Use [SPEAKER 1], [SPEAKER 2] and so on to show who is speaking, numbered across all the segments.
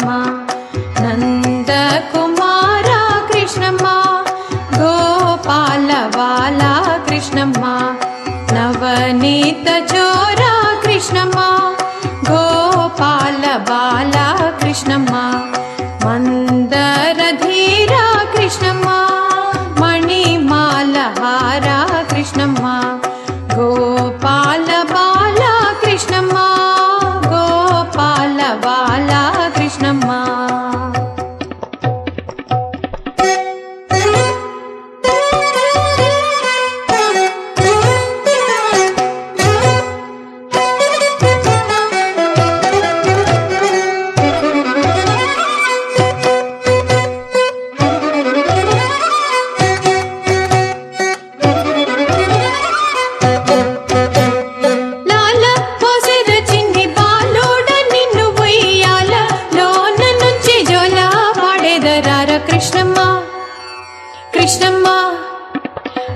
[SPEAKER 1] नन्द कुमारा कृष्णम्मा गोपाल बाला कृष्णम्मा नवनीत चोरा कृष्णम् కృష్ణమ్మ.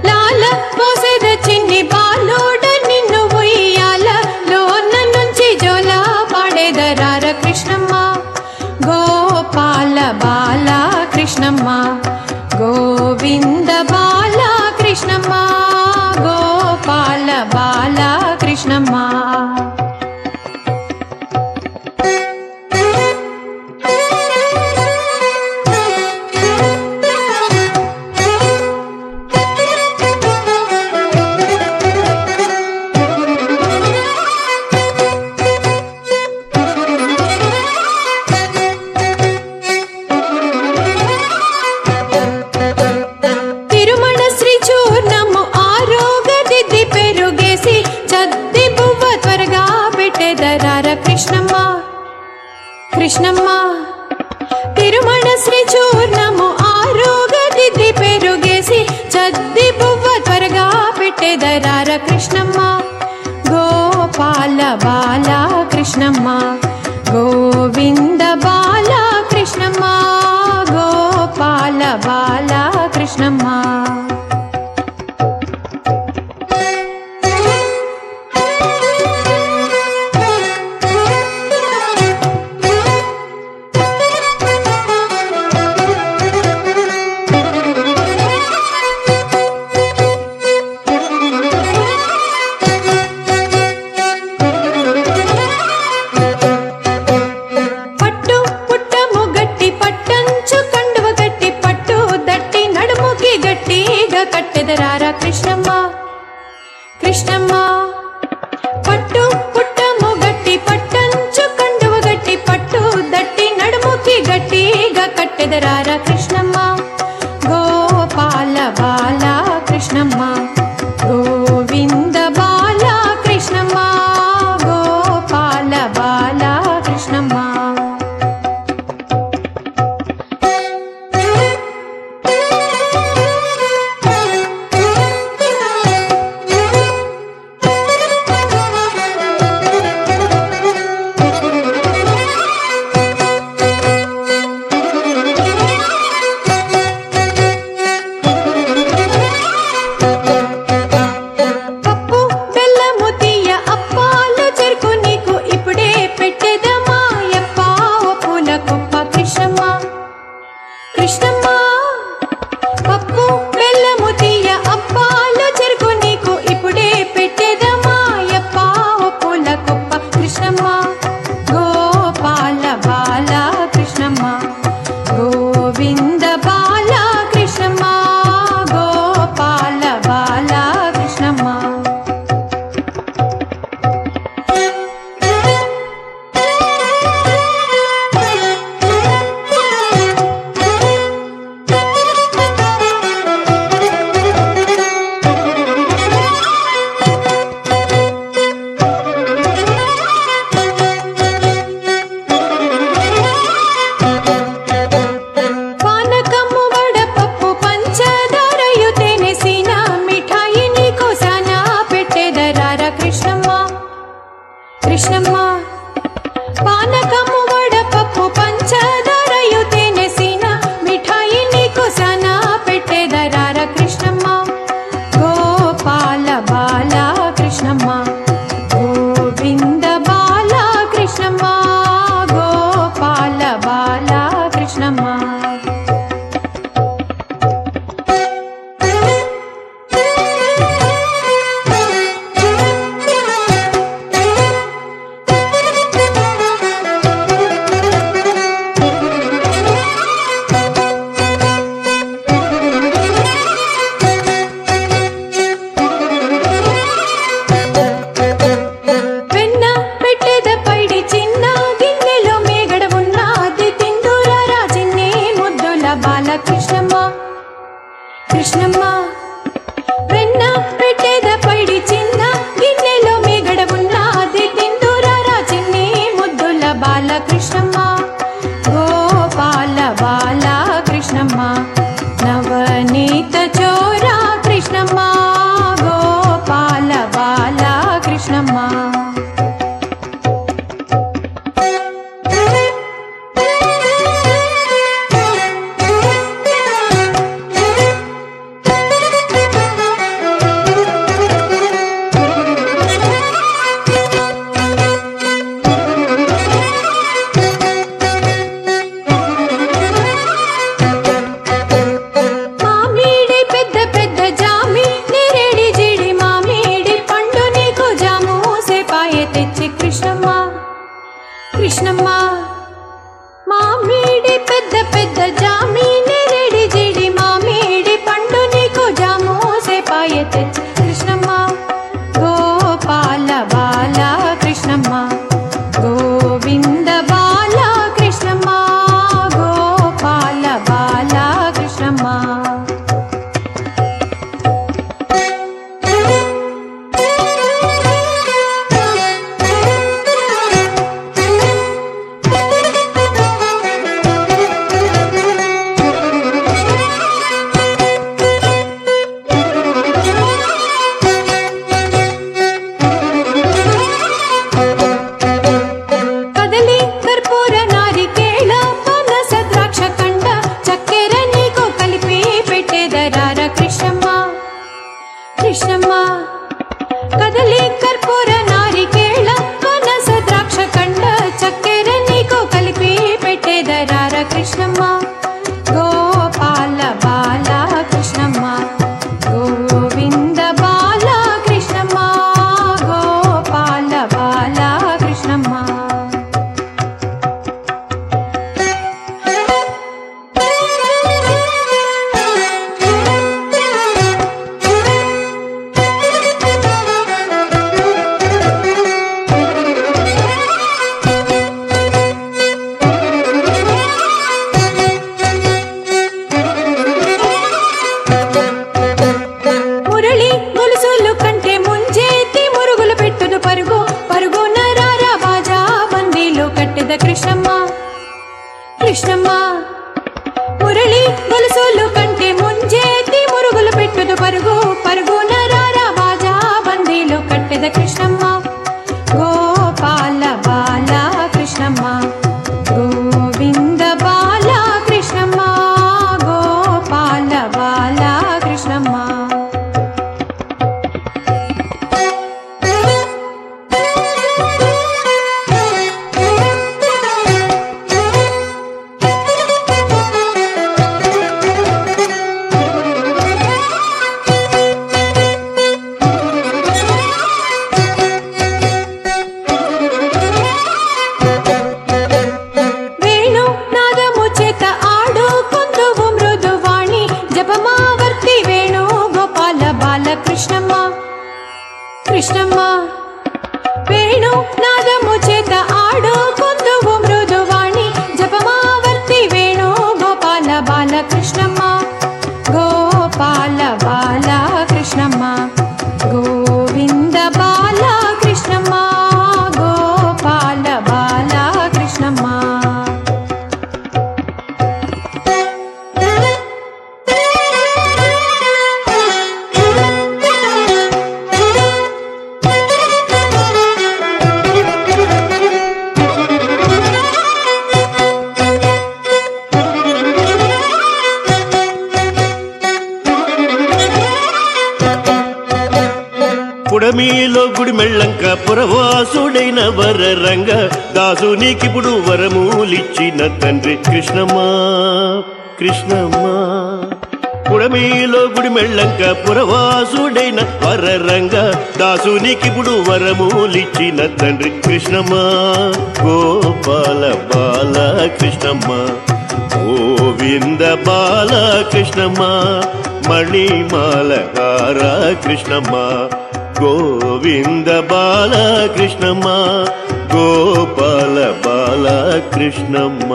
[SPEAKER 1] లాల మోసెద చిన్ని బాలోడ నిన్ను ఉయ్యాల. లోన నుంచి జోల పాడేదరార కృష్ణమ్మ. గోపాల బాల కృష్ణమ్మ. గోవింద कृष्णम्मा गोपाल बाला कृष्णम्मा गोविन्द बाला कृष्णम्मा गोपाल बाला कृष्णम्मा। కృష్ణమ్మ. పట్టు పుట్టము గట్టి పట్టంచు కండువ గట్టి పట్టు దట్టి నడుముకి గట్టిగా కట్టెదరారా
[SPEAKER 2] కళ్ళంక పురవాసుడైన వర రంగ దాసు నీకిప్పుడు వరమూలిచ్చిన తండ్రి కృష్ణమా కృష్ణమ్మా. కుడమీలో గుడిమెళ్ళంక పురవాసుడైన వర రంగ దాసు నీకిప్పుడు వరమూలిచ్చిన తండ్రి కృష్ణమా గోపాల బాల కృష్ణమా గోవింద బాల కృష్ణమ్మ. మణిమాల కృష్ణమ్మ. గోవింద బాలకృష్ణమ్మ గోపాల బాలకృష్ణమ్మ.